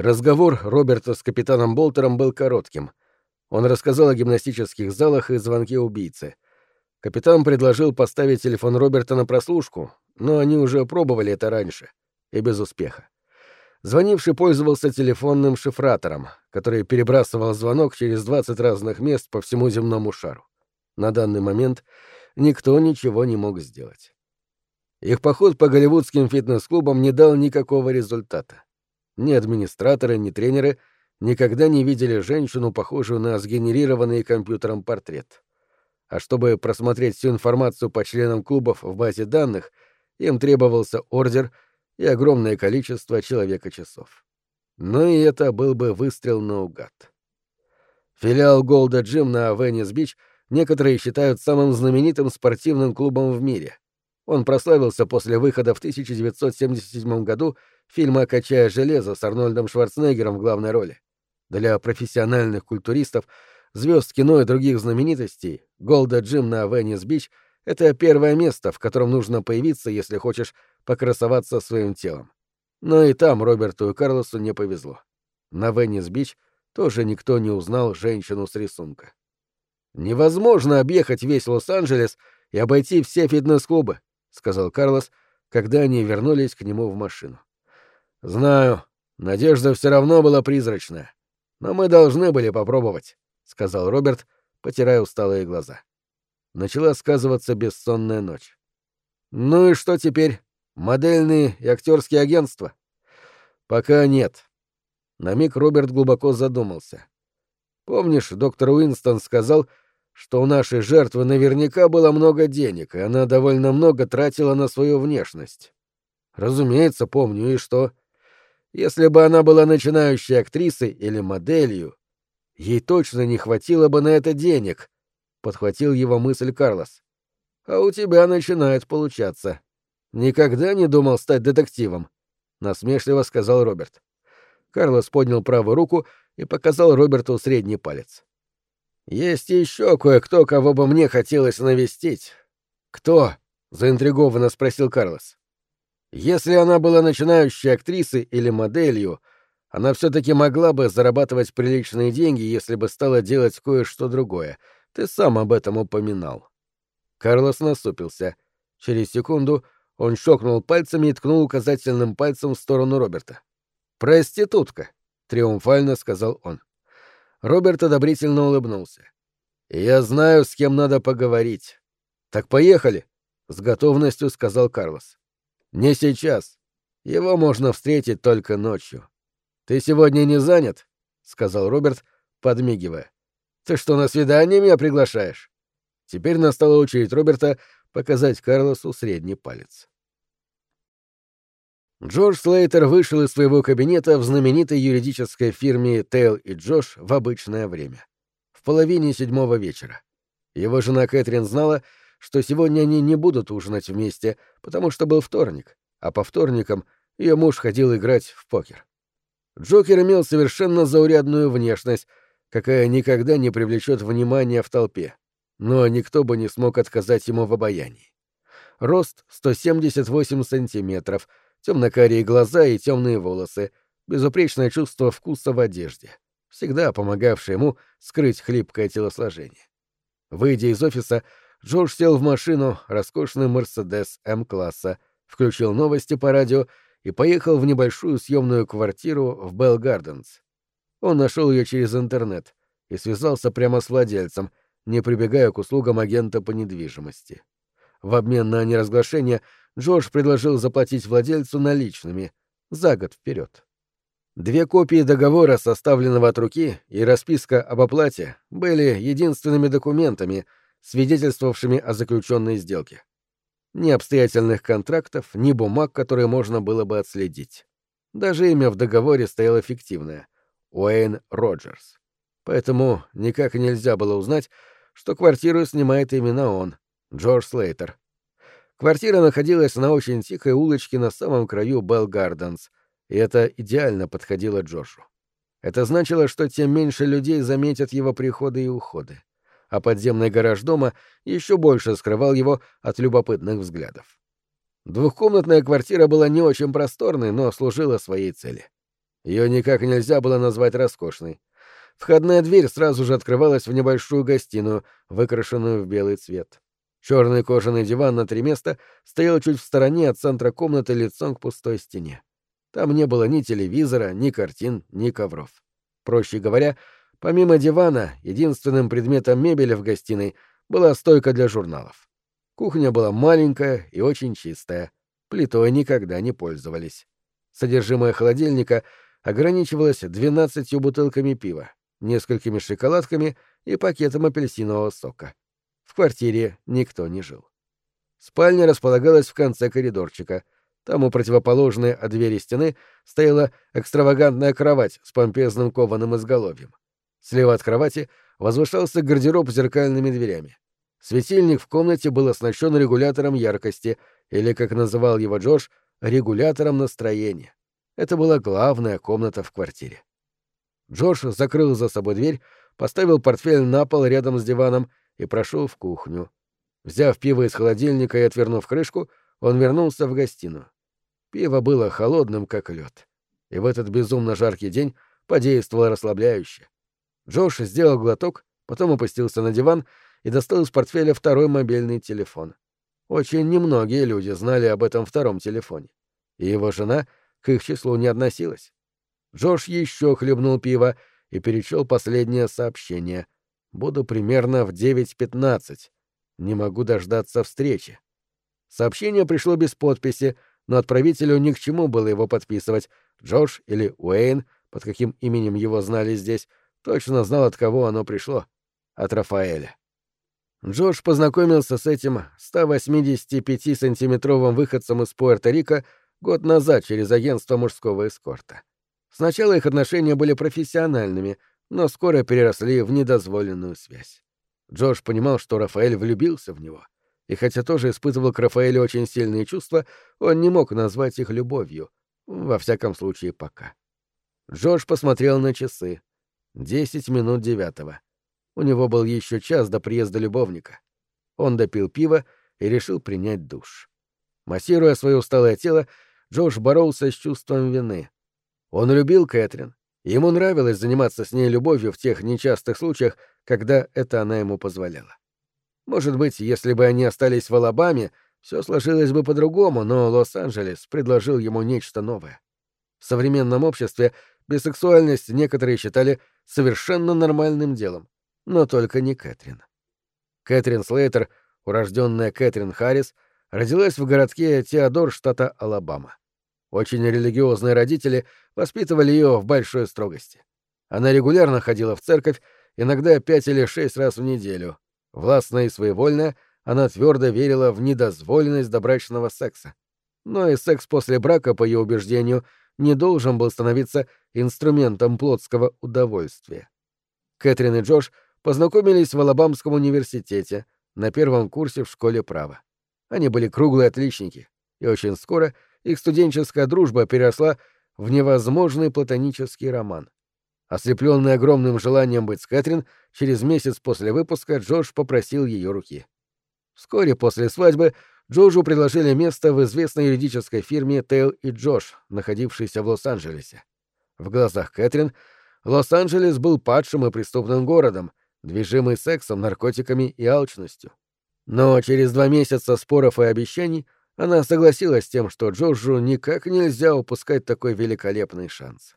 Разговор Роберта с капитаном Болтером был коротким. Он рассказал о гимнастических залах и звонке убийцы. Капитан предложил поставить телефон Роберта на прослушку, но они уже пробовали это раньше, и без успеха. Звонивший пользовался телефонным шифратором, который перебрасывал звонок через 20 разных мест по всему земному шару. На данный момент никто ничего не мог сделать. Их поход по голливудским фитнес-клубам не дал никакого результата. Ни администраторы, ни тренеры никогда не видели женщину, похожую на сгенерированный компьютером портрет. А чтобы просмотреть всю информацию по членам клубов в базе данных, им требовался ордер и огромное количество человека-часов. Но и это был бы выстрел наугад. Филиал Голда Джим на Веннис-Бич некоторые считают самым знаменитым спортивным клубом в мире — он прославился после выхода в 1977 году фильма «Качая железо» с Арнольдом Шварценеггером в главной роли. Для профессиональных культуристов, звезд кино и других знаменитостей Голда Джим на Веннис-Бич — это первое место, в котором нужно появиться, если хочешь покрасоваться своим телом. Но и там Роберту и Карлосу не повезло. На Веннис-Бич тоже никто не узнал женщину с рисунка. Невозможно объехать весь Лос-Анджелес и обойти все фитнес-клубы, — сказал Карлос, когда они вернулись к нему в машину. «Знаю, надежда все равно была призрачная. Но мы должны были попробовать», — сказал Роберт, потирая усталые глаза. Начала сказываться бессонная ночь. «Ну и что теперь? Модельные и актерские агентства?» «Пока нет». На миг Роберт глубоко задумался. «Помнишь, доктор Уинстон сказал, что у нашей жертвы наверняка было много денег, и она довольно много тратила на свою внешность. Разумеется, помню, и что? Если бы она была начинающей актрисой или моделью, ей точно не хватило бы на это денег, — подхватил его мысль Карлос. А у тебя начинает получаться. Никогда не думал стать детективом, — насмешливо сказал Роберт. Карлос поднял правую руку и показал Роберту средний палец. Есть еще кое-кто, кого бы мне хотелось навестить. Кто? заинтригованно спросил Карлос. Если она была начинающей актрисой или моделью, она все-таки могла бы зарабатывать приличные деньги, если бы стала делать кое-что другое. Ты сам об этом упоминал. Карлос насупился. Через секунду он щелкнул пальцами и ткнул указательным пальцем в сторону Роберта. «Проститутка», — триумфально сказал он. Роберт одобрительно улыбнулся. «Я знаю, с кем надо поговорить. Так поехали», — с готовностью сказал Карлос. «Не сейчас. Его можно встретить только ночью. Ты сегодня не занят?» — сказал Роберт, подмигивая. «Ты что, на свидание меня приглашаешь?» Теперь настала очередь Роберта показать Карлосу средний палец. Джордж Слейтер вышел из своего кабинета в знаменитой юридической фирме Тейл и Джош в обычное время. В половине седьмого вечера. Его жена Кэтрин знала, что сегодня они не будут ужинать вместе, потому что был вторник, а по вторникам ее муж ходил играть в покер. Джокер имел совершенно заурядную внешность, какая никогда не привлечет внимания в толпе, но никто бы не смог отказать ему в обаянии. Рост 178 сантиметров — темно-карие глаза и темные волосы, безупречное чувство вкуса в одежде, всегда помогавшее ему скрыть хлипкое телосложение. Выйдя из офиса, Джордж сел в машину, роскошный Мерседес М-класса, включил новости по радио и поехал в небольшую съемную квартиру в Белл Гарденс. Он нашел ее через интернет и связался прямо с владельцем, не прибегая к услугам агента по недвижимости. В обмен на неразглашение Джордж предложил заплатить владельцу наличными за год вперед. Две копии договора, составленного от руки, и расписка об оплате были единственными документами, свидетельствовавшими о заключенной сделке. Ни обстоятельных контрактов, ни бумаг, которые можно было бы отследить. Даже имя в договоре стояло фиктивное — Уэйн Роджерс. Поэтому никак нельзя было узнать, что квартиру снимает именно он, Джордж Слейтер, Квартира находилась на очень тихой улочке на самом краю Белл Гарденс, и это идеально подходило Джошу. Это значило, что тем меньше людей заметят его приходы и уходы, а подземный гараж дома еще больше скрывал его от любопытных взглядов. Двухкомнатная квартира была не очень просторной, но служила своей цели. Ее никак нельзя было назвать роскошной. Входная дверь сразу же открывалась в небольшую гостиную, выкрашенную в белый цвет. Черный кожаный диван на три места стоял чуть в стороне от центра комнаты лицом к пустой стене. Там не было ни телевизора, ни картин, ни ковров. Проще говоря, помимо дивана, единственным предметом мебели в гостиной была стойка для журналов. Кухня была маленькая и очень чистая. Плитой никогда не пользовались. Содержимое холодильника ограничивалось двенадцатью бутылками пива, несколькими шоколадками и пакетом апельсинового сока. В квартире никто не жил. Спальня располагалась в конце коридорчика. Там у противоположной от двери стены стояла экстравагантная кровать с помпезным кованым изголовьем. Слева от кровати возвышался гардероб с зеркальными дверями. Светильник в комнате был оснащен регулятором яркости, или, как называл его Джордж, регулятором настроения. Это была главная комната в квартире. Джордж закрыл за собой дверь, поставил портфель на пол рядом с диваном и прошел в кухню. Взяв пиво из холодильника и отвернув крышку, он вернулся в гостиную. Пиво было холодным, как лед, и в этот безумно жаркий день подействовало расслабляюще. Джош сделал глоток, потом опустился на диван и достал из портфеля второй мобильный телефон. Очень немногие люди знали об этом втором телефоне, и его жена к их числу не относилась. Джош еще хлебнул пиво и перечел последнее сообщение. «Буду примерно в 9.15. Не могу дождаться встречи». Сообщение пришло без подписи, но отправителю ни к чему было его подписывать. Джош или Уэйн, под каким именем его знали здесь, точно знал, от кого оно пришло. От Рафаэля. Джош познакомился с этим 185-сантиметровым выходцем из Пуэрто-Рико год назад через агентство мужского эскорта. Сначала их отношения были профессиональными, но скоро переросли в недозволенную связь. Джош понимал, что Рафаэль влюбился в него, и хотя тоже испытывал к Рафаэлю очень сильные чувства, он не мог назвать их любовью, во всяком случае пока. Джош посмотрел на часы. Десять минут девятого. У него был еще час до приезда любовника. Он допил пиво и решил принять душ. Массируя свое усталое тело, Джош боролся с чувством вины. Он любил Кэтрин, ему нравилось заниматься с ней любовью в тех нечастых случаях, когда это она ему позволяла. Может быть, если бы они остались в Алабаме, все сложилось бы по-другому, но Лос-Анджелес предложил ему нечто новое. В современном обществе бисексуальность некоторые считали совершенно нормальным делом но только не Кэтрин. Кэтрин Слейтер, урожденная Кэтрин Харрис, родилась в городке Теодор, штата Алабама. Очень религиозные родители воспитывали ее в большой строгости. Она регулярно ходила в церковь, иногда пять или шесть раз в неделю. Властная и своевольная, она твердо верила в недозволенность добрачного секса. Но и секс после брака, по ее убеждению, не должен был становиться инструментом плотского удовольствия. Кэтрин и Джош — познакомились в Алабамском университете на первом курсе в школе права. Они были круглые отличники, и очень скоро их студенческая дружба переросла в невозможный платонический роман. Ослепленный огромным желанием быть с Кэтрин, через месяц после выпуска Джордж попросил ее руки. Вскоре после свадьбы Джорджу предложили место в известной юридической фирме Тейл и Джош, находившейся в Лос-Анджелесе. В глазах Кэтрин Лос-Анджелес был падшим и преступным городом, движимый сексом, наркотиками и алчностью. Но через два месяца споров и обещаний она согласилась с тем, что Джорджу никак нельзя упускать такой великолепный шанс.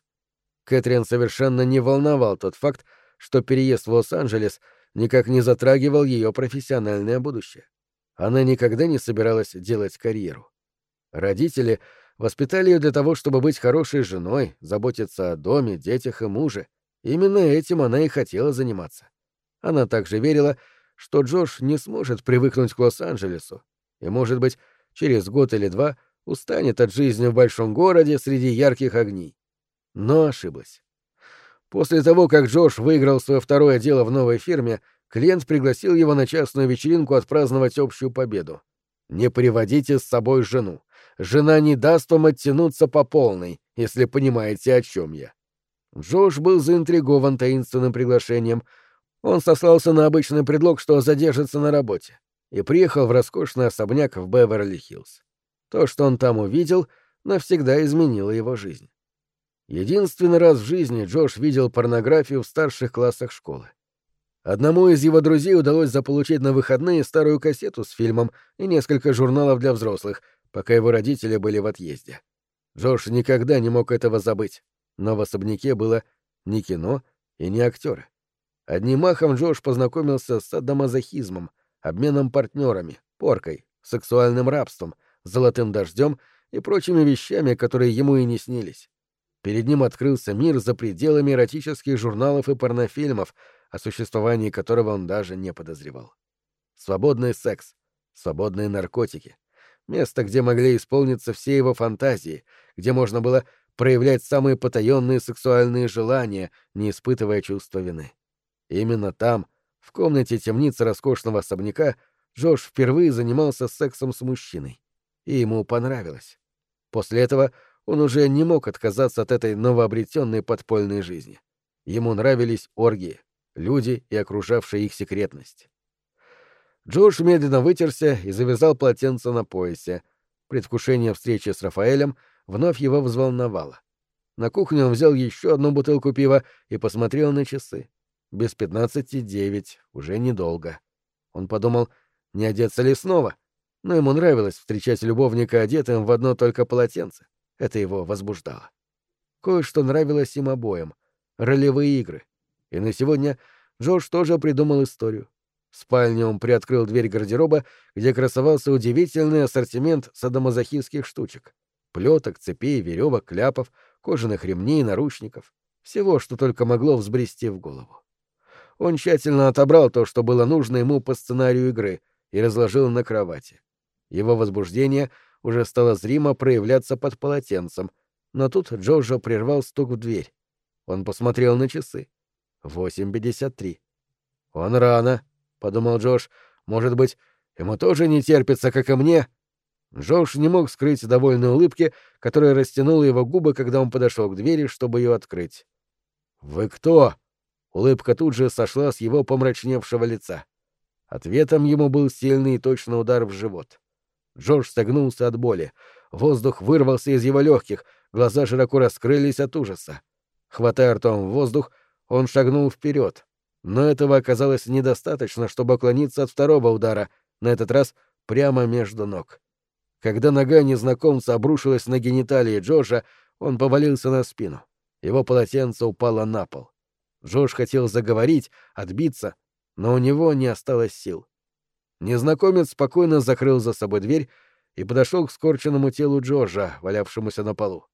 Кэтрин совершенно не волновал тот факт, что переезд в Лос-Анджелес никак не затрагивал ее профессиональное будущее. Она никогда не собиралась делать карьеру. Родители воспитали ее для того, чтобы быть хорошей женой, заботиться о доме, детях и муже. Именно этим она и хотела заниматься. Она также верила, что Джош не сможет привыкнуть к Лос-Анджелесу и, может быть, через год или два устанет от жизни в большом городе среди ярких огней. Но ошиблась. После того, как Джош выиграл свое второе дело в новой фирме, клиент пригласил его на частную вечеринку отпраздновать общую победу. «Не приводите с собой жену. Жена не даст вам оттянуться по полной, если понимаете, о чем я». Джош был заинтригован таинственным приглашением — он сослался на обычный предлог, что задержится на работе, и приехал в роскошный особняк в Беверли-Хиллз. То, что он там увидел, навсегда изменило его жизнь. Единственный раз в жизни Джош видел порнографию в старших классах школы. Одному из его друзей удалось заполучить на выходные старую кассету с фильмом и несколько журналов для взрослых, пока его родители были в отъезде. Джош никогда не мог этого забыть, но в особняке было ни кино и ни актеры. Одним махом Джош познакомился с садомазохизмом, обменом партнерами, поркой, сексуальным рабством, золотым дождем и прочими вещами, которые ему и не снились. Перед ним открылся мир за пределами эротических журналов и порнофильмов, о существовании которого он даже не подозревал. Свободный секс, свободные наркотики, место, где могли исполниться все его фантазии, где можно было проявлять самые потаенные сексуальные желания, не испытывая чувства вины. Именно там, в комнате темницы роскошного особняка, Джош впервые занимался сексом с мужчиной. И ему понравилось. После этого он уже не мог отказаться от этой новообретенной подпольной жизни. Ему нравились оргии, люди и окружавшая их секретность. Джордж медленно вытерся и завязал полотенце на поясе. Предвкушение встречи с Рафаэлем вновь его взволновало. На кухне он взял еще одну бутылку пива и посмотрел на часы. Без пятнадцати девять, уже недолго. Он подумал, не одеться ли снова, но ему нравилось встречать любовника одетым в одно только полотенце. Это его возбуждало. Кое-что нравилось им обоим — ролевые игры. И на сегодня Джордж тоже придумал историю. В спальне он приоткрыл дверь гардероба, где красовался удивительный ассортимент садомазохистских штучек. Плеток, цепей, веревок, кляпов, кожаных ремней, наручников. Всего, что только могло взбрести в голову. Он тщательно отобрал то, что было нужно ему по сценарию игры, и разложил на кровати. Его возбуждение — уже стало зримо проявляться под полотенцем, но тут Джорджо прервал стук в дверь. Он посмотрел на часы. Восемь пятьдесят три. «Он рано», — подумал Джош. «Может быть, ему тоже не терпится, как и мне?» Джош не мог скрыть довольной улыбки, которая растянула его губы, когда он подошел к двери, чтобы ее открыть. «Вы кто?» Улыбка тут же сошла с его помрачневшего лица. Ответом ему был сильный и точный удар в живот. Джордж согнулся от боли. Воздух вырвался из его легких, глаза широко раскрылись от ужаса. Хватая ртом воздух, он шагнул вперед. Но этого оказалось недостаточно, чтобы уклониться от второго удара, на этот раз прямо между ног. Когда нога незнакомца обрушилась на гениталии Джорджа, он повалился на спину. Его полотенце упало на пол. Джордж хотел заговорить, отбиться, но у него не осталось сил. Незнакомец спокойно закрыл за собой дверь и подошел к скорченному телу Джорджа, валявшемуся на полу.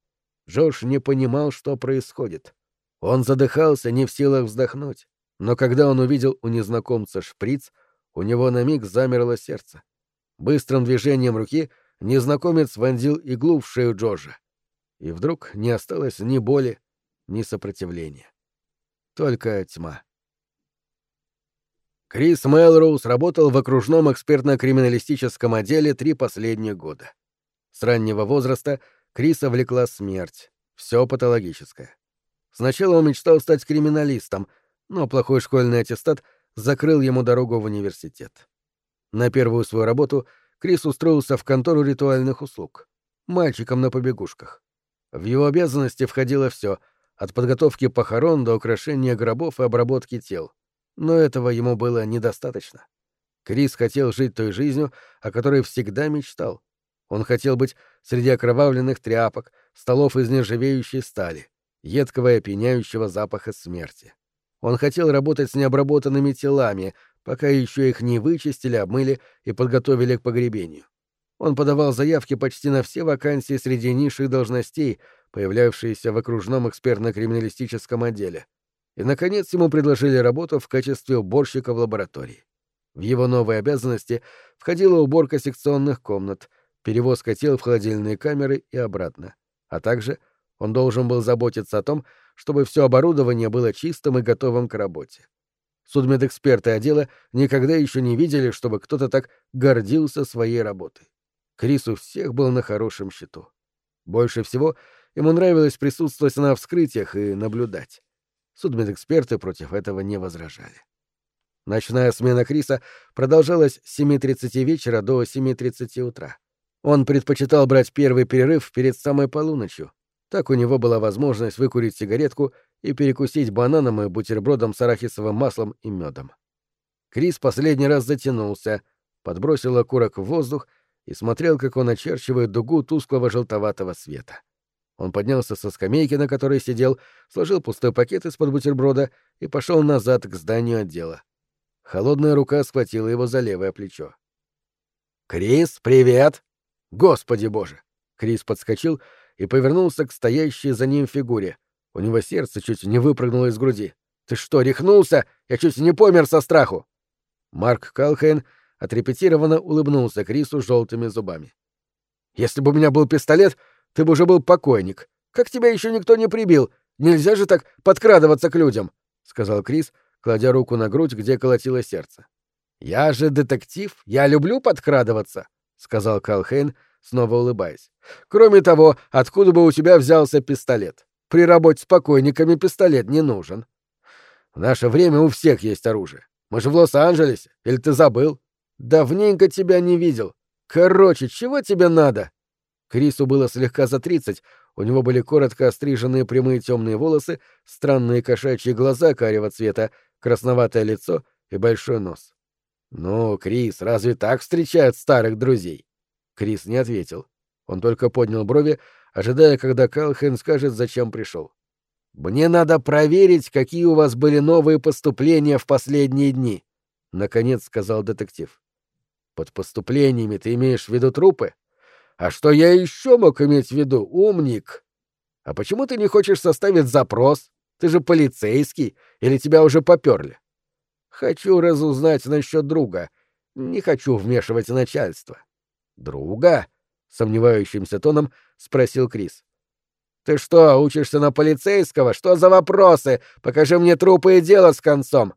Джордж не понимал, что происходит. Он задыхался, не в силах вздохнуть, но когда он увидел у незнакомца шприц, у него на миг замерло сердце. Быстрым движением руки незнакомец вонзил иглу в шею Джорджа. И вдруг не осталось ни боли, ни сопротивления. Только тьма. Крис Мелроуз работал в окружном экспертно-криминалистическом отделе три последних года. С раннего возраста Криса влекла смерть. Все патологическое. Сначала он мечтал стать криминалистом, но плохой школьный аттестат закрыл ему дорогу в университет. На первую свою работу Крис устроился в контору ритуальных услуг. Мальчиком на побегушках. В его обязанности входило все, от подготовки похорон до украшения гробов и обработки тел — но этого ему было недостаточно. Крис хотел жить той жизнью, о которой всегда мечтал. Он хотел быть среди окровавленных тряпок, столов из нержавеющей стали, едкого и опьяняющего запаха смерти. Он хотел работать с необработанными телами, пока еще их не вычистили, обмыли и подготовили к погребению. Он подавал заявки почти на все вакансии среди низших должностей, появлявшиеся в окружном экспертно-криминалистическом отделе и, наконец, ему предложили работу в качестве уборщика в лаборатории. В его новые обязанности входила уборка секционных комнат, перевозка тел в холодильные камеры и обратно, а также он должен был заботиться о том, чтобы все оборудование было чистым и готовым к работе. Судмедэксперты отдела никогда еще не видели, чтобы кто-то так гордился своей работой. Крис у всех был на хорошем счету. Больше всего ему нравилось присутствовать на вскрытиях и наблюдать. Судмедэксперты против этого не возражали. Ночная смена Криса продолжалась с 7.30 вечера до 7.30 утра. Он предпочитал брать первый перерыв перед самой полуночью, Так у него была возможность выкурить сигаретку и перекусить бананом и бутербродом с арахисовым маслом и медом. Крис последний раз затянулся, подбросил окурок в воздух и смотрел, как он очерчивает дугу тусклого желтоватого света. Он поднялся со скамейки, на которой сидел, сложил пустой пакет из-под бутерброда и пошел назад к зданию отдела. Холодная рука схватила его за левое плечо. «Крис, привет!» «Господи боже!» Крис подскочил и повернулся к стоящей за ним фигуре. У него сердце чуть не выпрыгнуло из груди. «Ты что, рехнулся? Я чуть не помер со страху!» Марк Калхейн отрепетированно улыбнулся Крису желтыми зубами. «Если бы у меня был пистолет, ты бы уже был покойник. Как тебя еще никто не прибил? Нельзя же так подкрадываться к людям!» — сказал Крис, кладя руку на грудь, где колотилось сердце. «Я же детектив, я люблю подкрадываться», — сказал Калхейн, снова улыбаясь. «Кроме того, откуда бы у тебя взялся пистолет? При работе с покойниками пистолет не нужен. В наше время у всех есть оружие. Мы же в Лос-Анджелесе. Или ты забыл? Давненько тебя не видел. Короче, чего тебе надо?» Крису было слегка за тридцать, у него были коротко остриженные прямые темные волосы, странные кошачьи глаза карего цвета, красноватое лицо и большой нос. «Ну, Крис, разве так встречают старых друзей?» Крис не ответил. Он только поднял брови, ожидая, когда Калхен скажет, зачем пришел. «Мне надо проверить, какие у вас были новые поступления в последние дни», — наконец сказал детектив. «Под поступлениями ты имеешь в виду трупы? А что я еще мог иметь в виду, умник? А почему ты не хочешь составить запрос? Ты же полицейский, или тебя уже поперли?» «Хочу разузнать насчет друга. Не хочу вмешивать начальство». «Друга?» — сомневающимся тоном спросил Крис. «Ты что, учишься на полицейского? Что за вопросы? Покажи мне трупы и дело с концом!»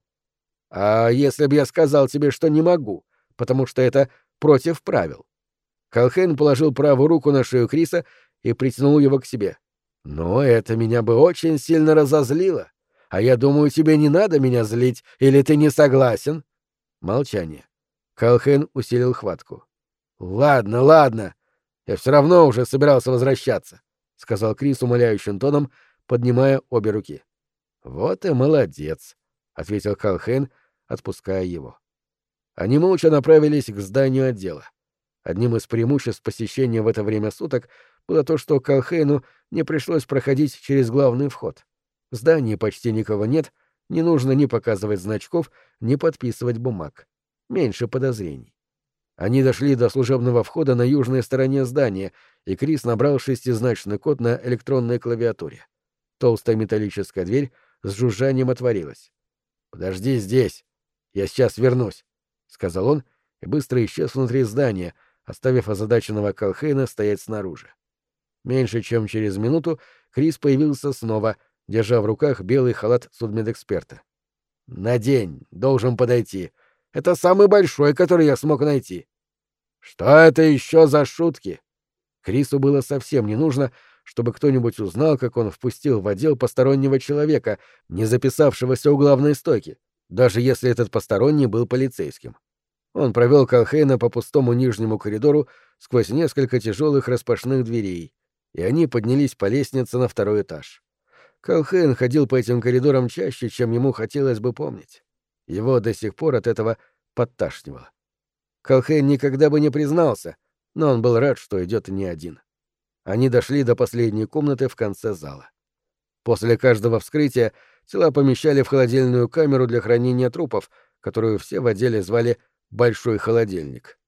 «А если б я сказал тебе, что не могу, потому что это против правил?» Колхейн положил правую руку на шею Криса и притянул его к себе. «Но это меня бы очень сильно разозлило. А я думаю, тебе не надо меня злить, или ты не согласен?» Молчание. Колхейн усилил хватку. «Ладно, ладно. Я все равно уже собирался возвращаться», — сказал Крис умоляющим тоном, поднимая обе руки. «Вот и молодец», — ответил Калхейн, отпуская его. Они молча направились к зданию отдела. Одним из преимуществ посещения в это время суток было то, что Калхейну не пришлось проходить через главный вход. В здании почти никого нет, не нужно ни показывать значков, ни подписывать бумаг. Меньше подозрений. Они дошли до служебного входа на южной стороне здания, и Крис набрал шестизначный код на электронной клавиатуре. Толстая металлическая дверь с жужжанием отворилась. «Подожди здесь. Я сейчас вернусь», — сказал он и быстро исчез внутри здания, оставив озадаченного Калхейна стоять снаружи. Меньше чем через минуту Крис появился снова, держа в руках белый халат судмедэксперта. «Надень, должен подойти. Это самый большой, который я смог найти. Что это еще за шутки? Крису было совсем не нужно, чтобы кто-нибудь узнал, как он впустил в отдел постороннего человека, не записавшегося у главной стойки, даже если этот посторонний был полицейским. Он провел Калхейна по пустому нижнему коридору сквозь несколько тяжелых распашных дверей, и они поднялись по лестнице на второй этаж. Калхейн ходил по этим коридорам чаще, чем ему хотелось бы помнить. Его до сих пор от этого подташнивало. Колхейн никогда бы не признался, но он был рад, что идет не один. Они дошли до последней комнаты в конце зала. После каждого вскрытия тела помещали в холодильную камеру для хранения трупов, которую все в отделе звали «большой холодильник».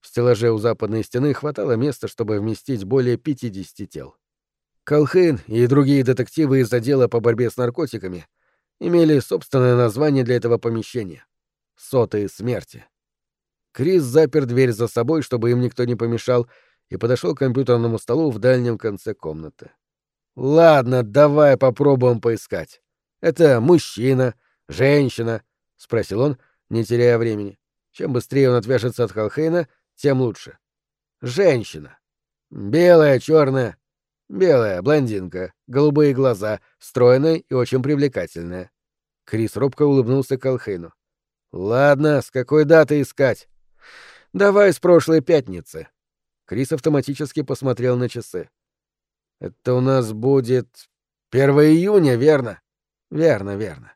В стеллаже у западной стены хватало места, чтобы вместить более 50 тел. Колхейн и другие детективы из отдела по борьбе с наркотиками — имели собственное название для этого помещения — «Сотые смерти». Крис запер дверь за собой, чтобы им никто не помешал, и подошел к компьютерному столу в дальнем конце комнаты. «Ладно, давай попробуем поискать. Это мужчина, женщина?» — спросил он, не теряя времени. Чем быстрее он отвяжется от Халхейна, тем лучше. «Женщина. Белая, черная, Белая, блондинка, голубые глаза, стройная и очень привлекательная. Крис робко улыбнулся Колхейну. «Ладно, с какой даты искать?» «Давай с прошлой пятницы». Крис автоматически посмотрел на часы. Это у нас будет 1 июня, верно? Верно, верно.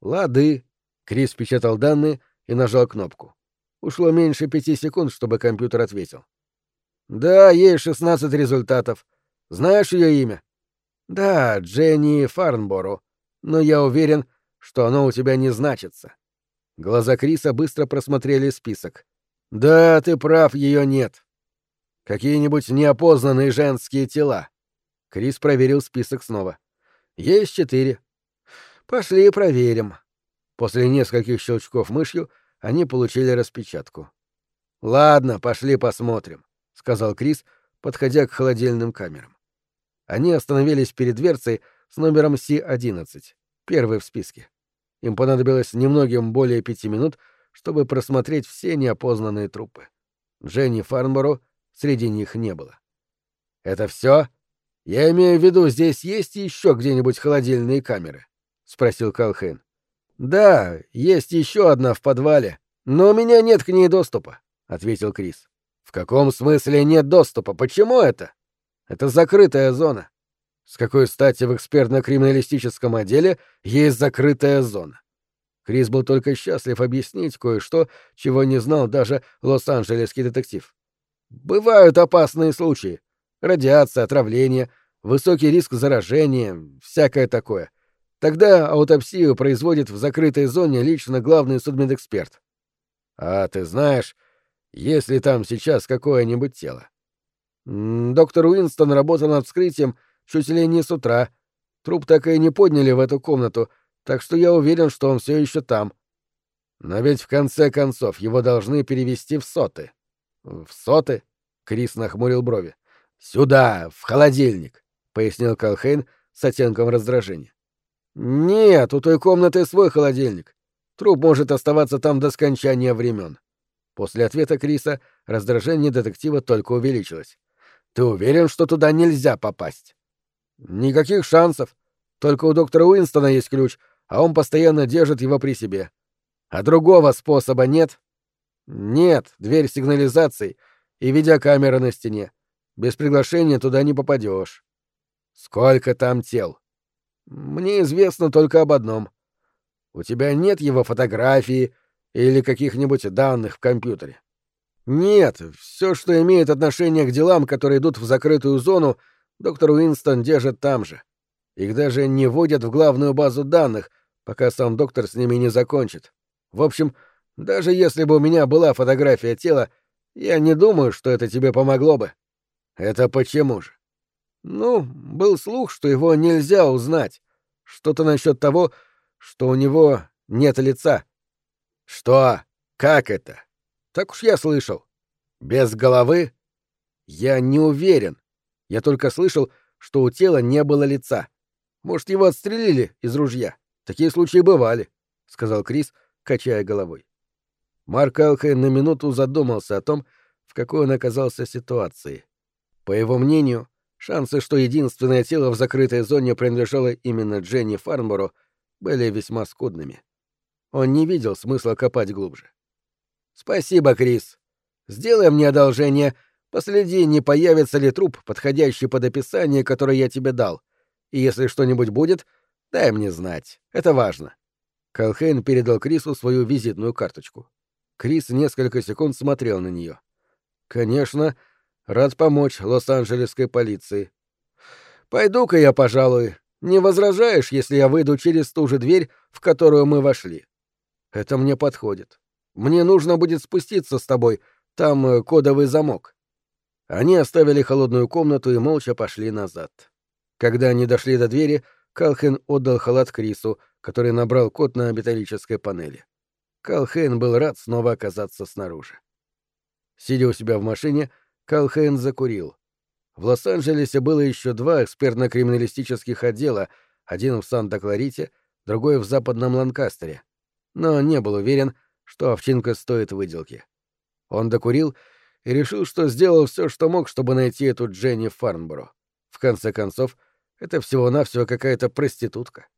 Лады. Крис печатал данные и нажал кнопку. Ушло меньше пяти секунд, чтобы компьютер ответил. Да, есть 16 результатов. Знаешь ее имя? Да, Дженни Фарнборо. Но я уверен, что оно у тебя не значится. Глаза Криса быстро просмотрели список. Да, ты прав, ее нет. Какие-нибудь неопознанные женские тела. Крис проверил список снова. Есть четыре. Пошли проверим. После нескольких щелчков мышью они получили распечатку. Ладно, пошли посмотрим, сказал Крис, подходя к холодильным камерам. Они остановились перед дверцей с номером С11, первый в списке. Им понадобилось немногим более пяти минут, чтобы просмотреть все неопознанные трупы. Дженни Фарнборо среди них не было. «Это все? Я имею в виду, здесь есть еще где-нибудь холодильные камеры?» — спросил Калхейн. «Да, есть еще одна в подвале, но у меня нет к ней доступа», — ответил Крис. «В каком смысле нет доступа? Почему это?» «Это закрытая зона. С какой стати в экспертно-криминалистическом отделе есть закрытая зона? Крис был только счастлив объяснить кое-что, чего не знал даже лос-анджелесский детектив. Бывают опасные случаи. Радиация, отравление, высокий риск заражения, всякое такое. Тогда аутопсию производит в закрытой зоне лично главный судмедэксперт. А ты знаешь, есть ли там сейчас какое-нибудь тело? Доктор Уинстон работал над вскрытием чуть ли не с утра. Труп так и не подняли в эту комнату, так что я уверен, что он все еще там. Но ведь в конце концов его должны перевести в соты. В соты? Крис нахмурил брови. Сюда, в холодильник, пояснил Калхейн с оттенком раздражения. Нет, у той комнаты свой холодильник. Труп может оставаться там до скончания времен. После ответа Криса раздражение детектива только увеличилось. Ты уверен, что туда нельзя попасть? Никаких шансов. Только у доктора Уинстона есть ключ, а он постоянно держит его при себе. А другого способа нет? Нет, дверь сигнализации и видеокамера на стене. Без приглашения туда не попадешь. Сколько там тел? Мне известно только об одном. У тебя нет его фотографии или каких-нибудь данных в компьютере? Нет, все, что имеет отношение к делам, которые идут в закрытую зону, — Доктор Уинстон держит там же. Их даже не вводят в главную базу данных, пока сам доктор с ними не закончит. В общем, даже если бы у меня была фотография тела, я не думаю, что это тебе помогло бы. Это почему же? Ну, был слух, что его нельзя узнать. Что-то насчет того, что у него нет лица. Что? Как это? Так уж я слышал. Без головы? Я не уверен. Я только слышал, что у тела не было лица. Может, его отстрелили из ружья. Такие случаи бывали, — сказал Крис, качая головой. Марк Алхейн на минуту задумался о том, в какой он оказался ситуации. По его мнению, шансы, что единственное тело в закрытой зоне принадлежало именно Дженни Фарнборо, были весьма скудными. Он не видел смысла копать глубже. «Спасибо, Крис. Сделай мне одолжение Последи, не появится ли труп, подходящий под описание, которое я тебе дал. И если что-нибудь будет, дай мне знать. Это важно. Калхейн передал Крису свою визитную карточку. Крис несколько секунд смотрел на нее. Конечно, рад помочь Лос-Анджелесской полиции. Пойду-ка я, пожалуй. Не возражаешь, если я выйду через ту же дверь, в которую мы вошли? Это мне подходит. Мне нужно будет спуститься с тобой. Там э, кодовый замок. Они оставили холодную комнату и молча пошли назад. Когда они дошли до двери, Калхен отдал халат Крису, который набрал код на металлической панели. Калхен был рад снова оказаться снаружи. Сидя у себя в машине, Калхен закурил. В Лос-Анджелесе было еще два экспертно-криминалистических отдела, один в Санта-Кларите, другой в Западном Ланкастере. Но не был уверен, что овчинка стоит выделки. Он докурил и решил, что сделал все, что мог, чтобы найти эту Дженни Фарнборо. В конце концов, это всего-навсего какая-то проститутка.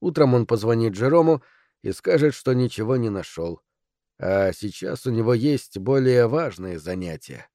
Утром он позвонит Джерому и скажет, что ничего не нашел. А сейчас у него есть более важные занятия.